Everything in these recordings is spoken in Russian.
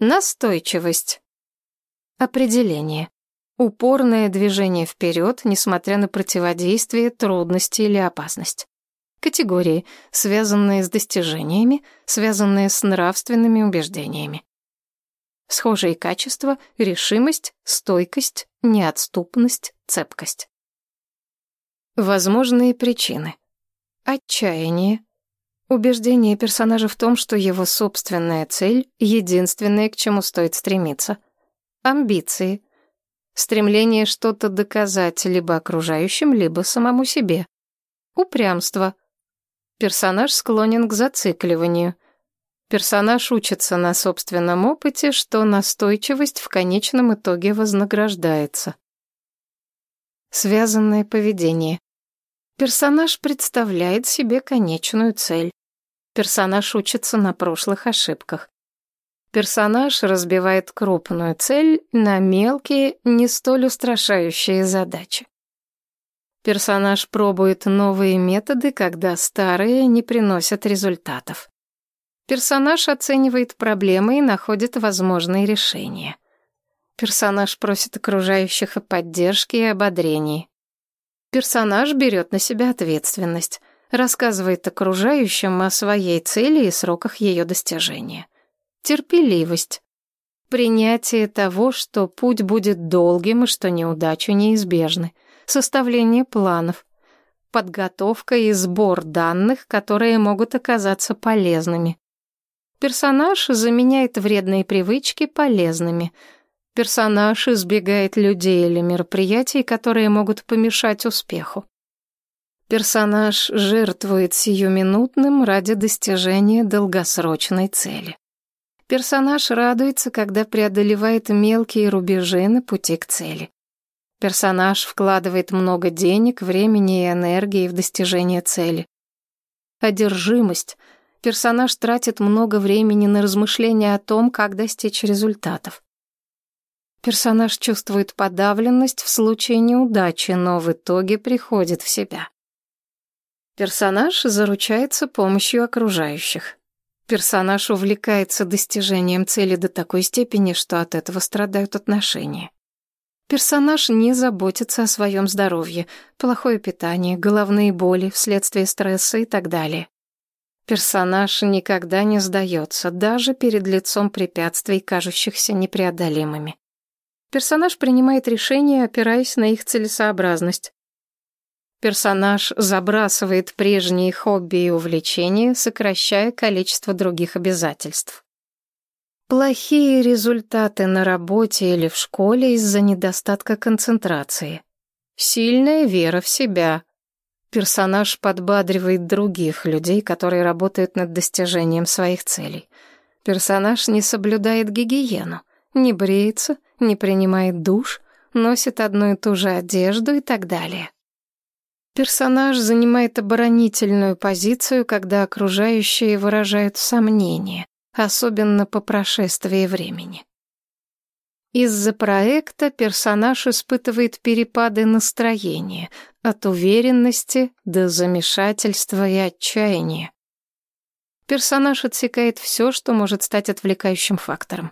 Настойчивость. Определение. Упорное движение вперед, несмотря на противодействие, трудности или опасность. Категории, связанные с достижениями, связанные с нравственными убеждениями. Схожие качества — решимость, стойкость, неотступность, цепкость. Возможные причины. Отчаяние. Убеждение персонажа в том, что его собственная цель — единственное, к чему стоит стремиться. Амбиции. Стремление что-то доказать либо окружающим, либо самому себе. Упрямство. Персонаж склонен к зацикливанию. Персонаж учится на собственном опыте, что настойчивость в конечном итоге вознаграждается. Связанное поведение. Персонаж представляет себе конечную цель. Персонаж учится на прошлых ошибках. Персонаж разбивает крупную цель на мелкие, не столь устрашающие задачи. Персонаж пробует новые методы, когда старые не приносят результатов. Персонаж оценивает проблемы и находит возможные решения. Персонаж просит окружающих о поддержке и ободрении. Персонаж берет на себя ответственность, рассказывает окружающим о своей цели и сроках ее достижения. Терпеливость. Принятие того, что путь будет долгим и что неудачи неизбежны. Составление планов. Подготовка и сбор данных, которые могут оказаться полезными. Персонаж заменяет вредные привычки полезными – Персонаж избегает людей или мероприятий, которые могут помешать успеху. Персонаж жертвует сиюминутным ради достижения долгосрочной цели. Персонаж радуется, когда преодолевает мелкие рубежи на пути к цели. Персонаж вкладывает много денег, времени и энергии в достижение цели. Одержимость. Персонаж тратит много времени на размышления о том, как достичь результатов. Персонаж чувствует подавленность в случае неудачи, но в итоге приходит в себя. Персонаж заручается помощью окружающих. Персонаж увлекается достижением цели до такой степени, что от этого страдают отношения. Персонаж не заботится о своем здоровье, плохое питание, головные боли вследствие стресса и так далее. Персонаж никогда не сдается, даже перед лицом препятствий, кажущихся непреодолимыми. Персонаж принимает решения, опираясь на их целесообразность. Персонаж забрасывает прежние хобби и увлечения, сокращая количество других обязательств. Плохие результаты на работе или в школе из-за недостатка концентрации. Сильная вера в себя. Персонаж подбадривает других людей, которые работают над достижением своих целей. Персонаж не соблюдает гигиену, не бреется, не принимает душ, носит одну и ту же одежду и так далее. Персонаж занимает оборонительную позицию, когда окружающие выражают сомнения, особенно по прошествии времени. Из-за проекта персонаж испытывает перепады настроения, от уверенности до замешательства и отчаяния. Персонаж отсекает все, что может стать отвлекающим фактором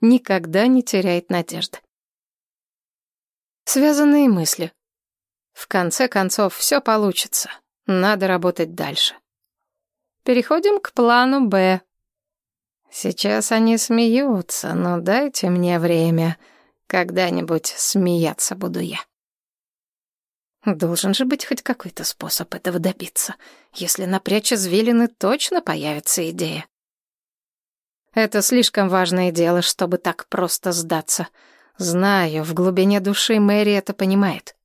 никогда не теряет надежды. Связанные мысли. В конце концов, все получится. Надо работать дальше. Переходим к плану «Б». Сейчас они смеются, но дайте мне время. Когда-нибудь смеяться буду я. Должен же быть хоть какой-то способ этого добиться. Если напрячь извилины, точно появится идея. Это слишком важное дело, чтобы так просто сдаться. Знаю, в глубине души Мэри это понимает.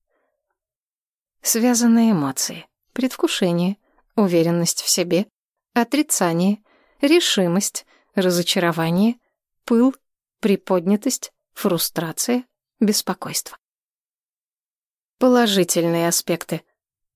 Связанные эмоции. Предвкушение, уверенность в себе, отрицание, решимость, разочарование, пыл, приподнятость, фрустрация, беспокойство. Положительные аспекты.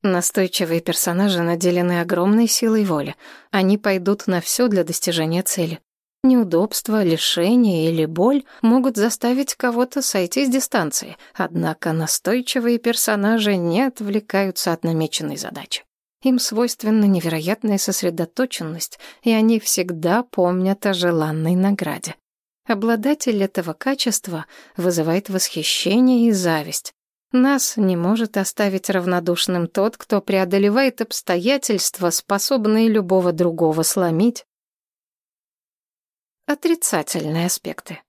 Настойчивые персонажи наделены огромной силой воли. Они пойдут на все для достижения цели. Неудобства, лишения или боль могут заставить кого-то сойти с дистанции, однако настойчивые персонажи не отвлекаются от намеченной задачи. Им свойственна невероятная сосредоточенность, и они всегда помнят о желанной награде. Обладатель этого качества вызывает восхищение и зависть. Нас не может оставить равнодушным тот, кто преодолевает обстоятельства, способные любого другого сломить. Отрицательные аспекты.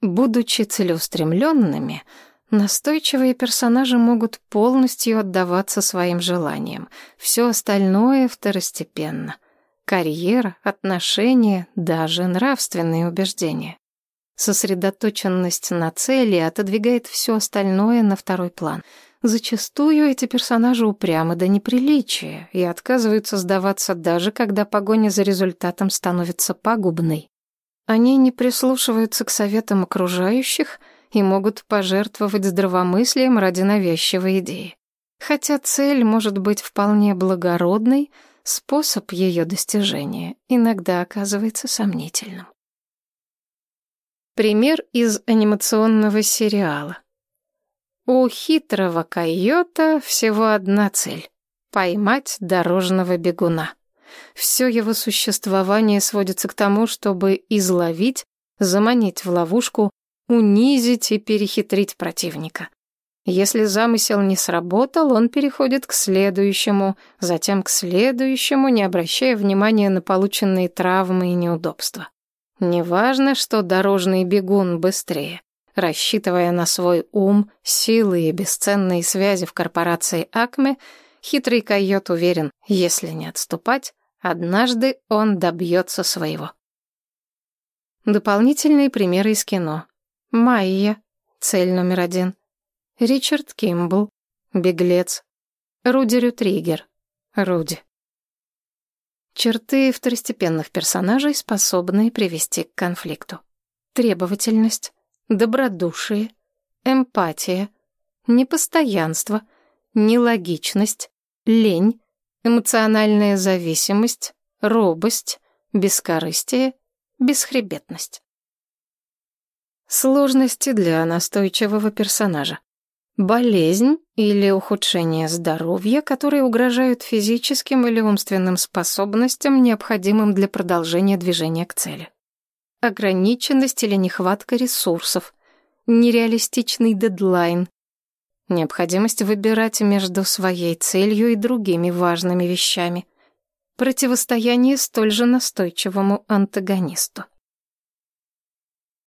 Будучи целеустремленными, настойчивые персонажи могут полностью отдаваться своим желаниям. Все остальное второстепенно. Карьера, отношения, даже нравственные убеждения. Сосредоточенность на цели отодвигает все остальное на второй план. Зачастую эти персонажи упрямы до неприличия и отказываются сдаваться даже когда погоня за результатом становится пагубной. Они не прислушиваются к советам окружающих и могут пожертвовать здравомыслием ради навязчивой идеи. Хотя цель может быть вполне благородной, способ ее достижения иногда оказывается сомнительным. Пример из анимационного сериала. У хитрого койота всего одна цель — поймать дорожного бегуна. Все его существование сводится к тому, чтобы изловить, заманить в ловушку, унизить и перехитрить противника. Если замысел не сработал, он переходит к следующему, затем к следующему, не обращая внимания на полученные травмы и неудобства. Неважно, что дорожный бегун быстрее. Рассчитывая на свой ум, силы и бесценные связи в корпорации Акме, хитрый койот уверен, если не отступать, однажды он добьется своего. Дополнительные примеры из кино. Майя, цель номер один. Ричард Кимбл, беглец. Руди Рютригер, Руди. Черты второстепенных персонажей, способные привести к конфликту. Требовательность, добродушие, эмпатия, непостоянство, нелогичность, лень, эмоциональная зависимость, робость, бескорыстие, бесхребетность. Сложности для настойчивого персонажа. Болезнь или ухудшение здоровья, которые угрожают физическим или умственным способностям, необходимым для продолжения движения к цели. Ограниченность или нехватка ресурсов, нереалистичный дедлайн, необходимость выбирать между своей целью и другими важными вещами, противостояние столь же настойчивому антагонисту.